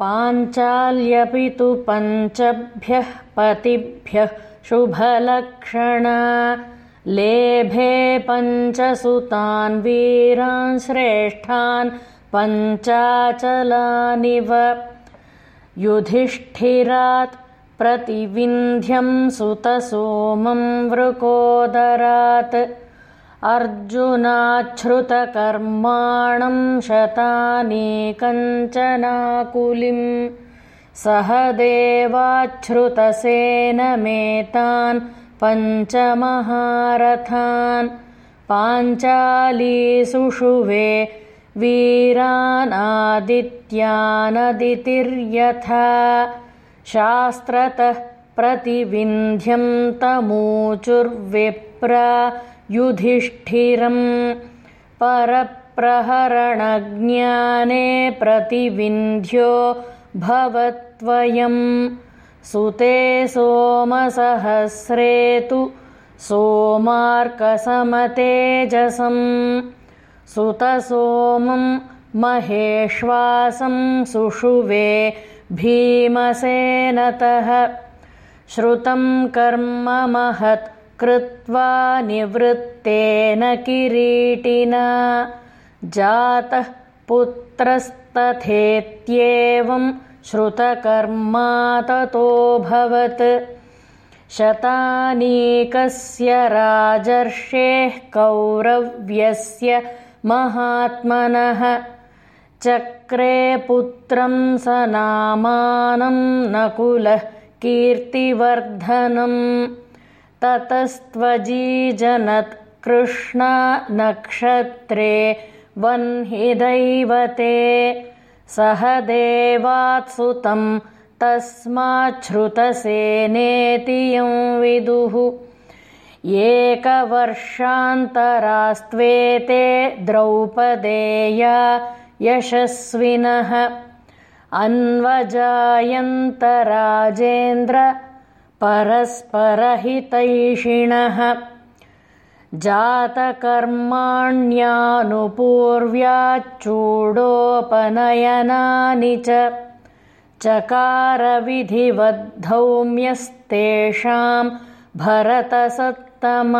पाञ्चाल्यपि तु पञ्चभ्यः पतिभ्यः शुभलक्षणा। लेभे पञ्चसुतान् वीरान् श्रेष्ठान् पञ्चाचलानिव। युधिष्ठिरात् प्रतिविन्ध्यं सुतसोमं वृकोदरात् अर्जुनाच्छ्रुतकर्माणं शतानि कञ्चनाकुलिं। सह देवाच्छ्रुतसेनमेतान् पञ्चमहारथान्। पाञ्चालीसुषुवे वीरानादित्यानदितिर्यथा। शास्त्रतः प्रतिविन्ध्यं तमूचुर्विप्रा युधिष्ठिरम्। परप्रहरणज्ञाने प्रतिविन्ध्यो भवत्वयम्। सुते सोमसहस्रे तु सोमार्कसमतेजसम् सुतसोमं महेश्वासं सुषुवे भीमसेनतः। श्रुतं कर्म महत् कृत्वा निवृत्तेन किरीटिना जातः पुत्रस्तथेत्येवं श्रुतकर्मा ततोऽभवत् शतानीकस्य राजर्षेः कौरव्यस्य महात्मनः। चक्रे पुत्रं स नामानं नकुलः कीर्तिवर्धनम् ततस्त्वजीजनत् कृष्णा नक्षत्रे वह्निदैवते तस्माच्छ्रुतसेनेति यं विदुः एकवर्षान्तरास्त्वेते द्रौपदेया यशस्विनः। अन्वजायन्तराजेन्द्र परस्परहितैषिणः। जातकर्माण्यानुपूर्व्याच्चूडोपनयनानि च। चकारविधिवद्धौम्यस्तेषां भरतसत्तम